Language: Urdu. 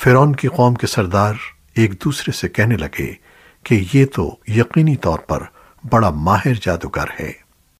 فیرون کی قوم کے سردار ایک دوسرے سے کہنے لگے کہ یہ تو یقینی طور پر بڑا ماہر جادوگر ہے۔